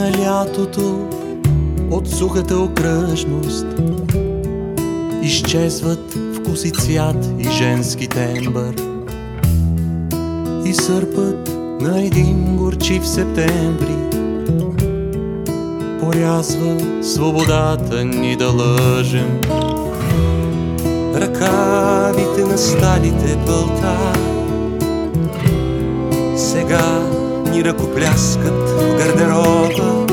На лятото от сухата окръжност. Изчезват вкус и цвят и женски тембър. И сърпът на един горчив септември Порязва свободата ни да лъжем. Ръкавите на старите пълта Сега ни ръкопляскат в гардероба.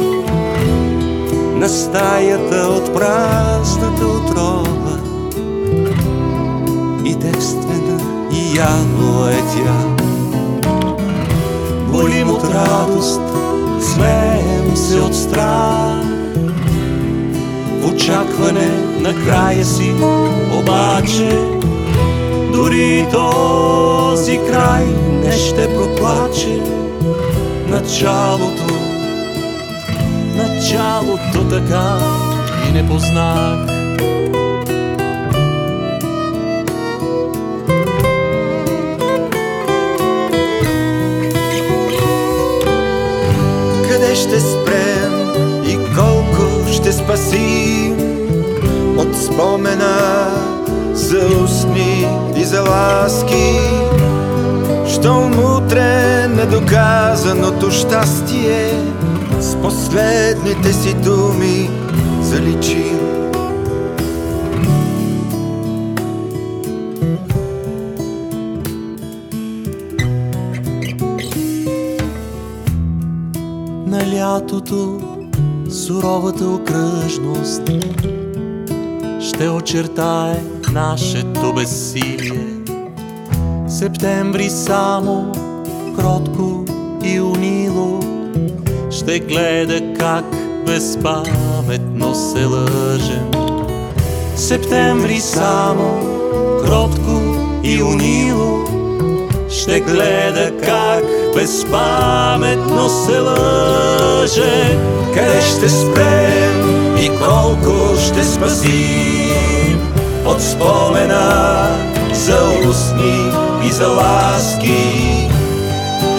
На стаята от празната отрова. И девствена и ядла е тя. Болим от радост, смеем се от страх. В очакване на края си, обаче Дори този край не ще проплаче Началото, началото така. И не познах. Къде ще спрем и колко ще спасим От спомена за устни и за ласки. Щом утре недоказаното щастие С последните си думи заличим на лятото суровата окръжност ще очертае нашето безсилие. Септември само кротко и унило ще гледа как безпаметно се лъжем. Септември само кротко и унило ще гледа как безпаметно се лъже. Къде ще спрем и колко ще спасим От спомена за устни и за ласки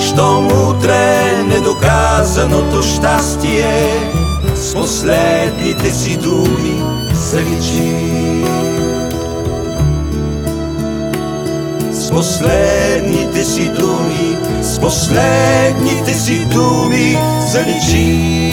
Щом утре недоказаното щастие С последните си думи заличи С последните си думи, с последните си думи заличи